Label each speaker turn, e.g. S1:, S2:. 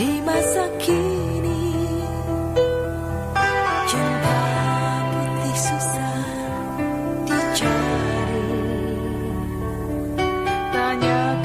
S1: di masa kini. Cinta putih susah dicari. Banyak